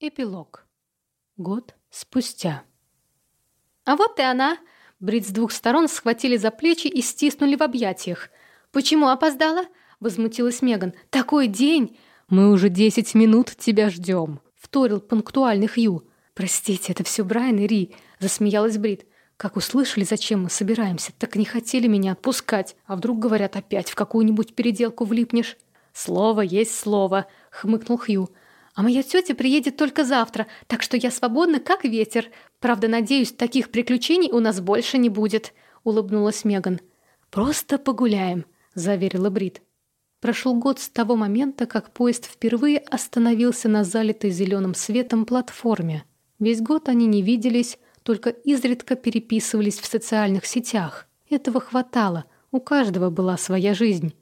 Эпилог. Год спустя. А вот и она. Брит с двух сторон схватили за плечи и стиснули в объятиях. «Почему опоздала?» — возмутилась Меган. «Такой день!» «Мы уже десять минут тебя ждем», — вторил пунктуальный Хью. «Простите, это все Брайан и Ри», — засмеялась Брит. «Как услышали, зачем мы собираемся, так не хотели меня отпускать. А вдруг, говорят, опять в какую-нибудь переделку влипнешь?» «Слово есть слово», — хмыкнул Хью. А моя тетя приедет только завтра, так что я свободна, как ветер. Правда, надеюсь, таких приключений у нас больше не будет», — улыбнулась Меган. «Просто погуляем», — заверила Брит. Прошел год с того момента, как поезд впервые остановился на залитой зеленым светом платформе. Весь год они не виделись, только изредка переписывались в социальных сетях. Этого хватало, у каждого была своя жизнь.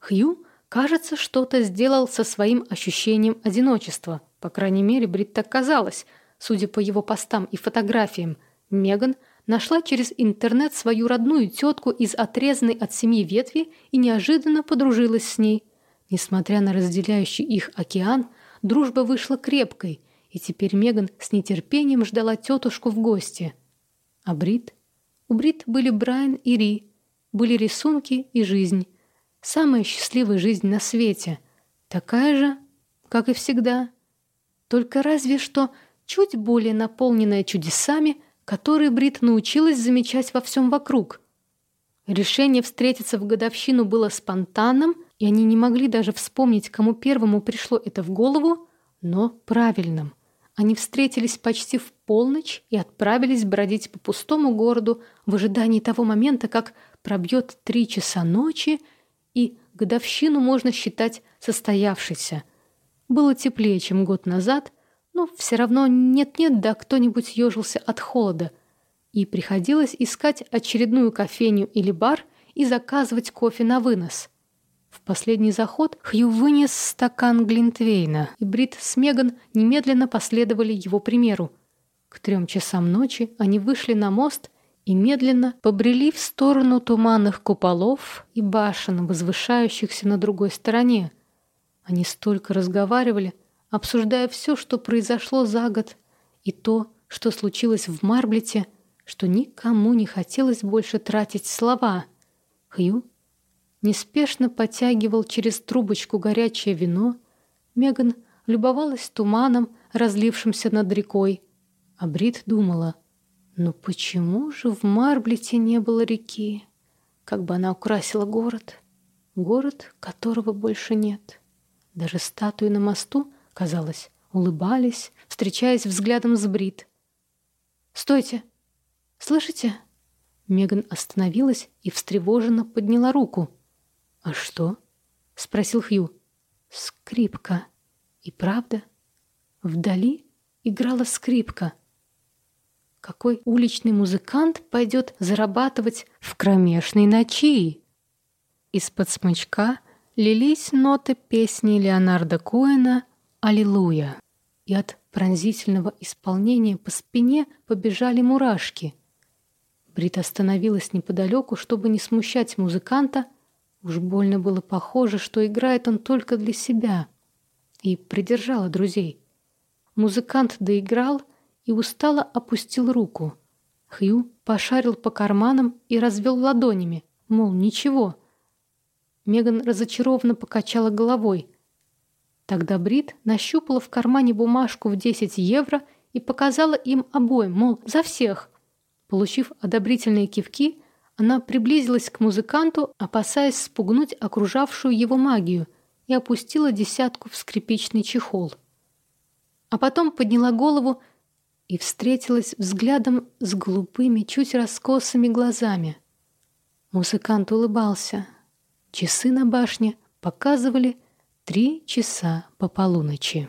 Хью Кажется, что-то сделал со своим ощущением одиночества. По крайней мере, Брит так казалось. Судя по его постам и фотографиям, Меган нашла через интернет свою родную тетку из отрезанной от семьи ветви и неожиданно подружилась с ней. Несмотря на разделяющий их океан, дружба вышла крепкой, и теперь Меган с нетерпением ждала тетушку в гости. А Брит? У Брит были Брайан и Ри, были рисунки и жизнь. Самая счастливая жизнь на свете. Такая же, как и всегда. Только разве что чуть более наполненная чудесами, которые Брит научилась замечать во всем вокруг. Решение встретиться в годовщину было спонтанным, и они не могли даже вспомнить, кому первому пришло это в голову, но правильным. Они встретились почти в полночь и отправились бродить по пустому городу в ожидании того момента, как пробьет три часа ночи, и годовщину можно считать состоявшейся. Было теплее, чем год назад, но все равно нет-нет, да кто-нибудь ежился от холода. И приходилось искать очередную кофейню или бар и заказывать кофе на вынос. В последний заход Хью вынес стакан Глинтвейна, и Брит с Меган немедленно последовали его примеру. К трем часам ночи они вышли на мост и медленно побрели в сторону туманных куполов и башен, возвышающихся на другой стороне. Они столько разговаривали, обсуждая все, что произошло за год, и то, что случилось в Марблете, что никому не хотелось больше тратить слова. Хью неспешно потягивал через трубочку горячее вино, Меган любовалась туманом, разлившимся над рекой, а Брит думала — но почему же в Марблете не было реки? Как бы она украсила город. Город, которого больше нет. Даже статуи на мосту, казалось, улыбались, встречаясь взглядом с Брит. «Стойте! Слышите?» Меган остановилась и встревоженно подняла руку. «А что?» — спросил Хью. «Скрипка. И правда? Вдали играла скрипка». Какой уличный музыкант пойдет зарабатывать в кромешной ночи? Из-под смычка лились ноты песни Леонарда Коэна «Аллилуйя», и от пронзительного исполнения по спине побежали мурашки. Брит остановилась неподалеку, чтобы не смущать музыканта. Уж больно было похоже, что играет он только для себя. И придержала друзей. Музыкант доиграл — и устало опустил руку. Хью пошарил по карманам и развел ладонями, мол, ничего. Меган разочарованно покачала головой. Тогда Брит нащупала в кармане бумажку в 10 евро и показала им обоим, мол, за всех. Получив одобрительные кивки, она приблизилась к музыканту, опасаясь спугнуть окружавшую его магию, и опустила десятку в скрипичный чехол. А потом подняла голову и встретилась взглядом с глупыми, чуть раскосыми глазами. Музыкант улыбался. Часы на башне показывали три часа по полуночи.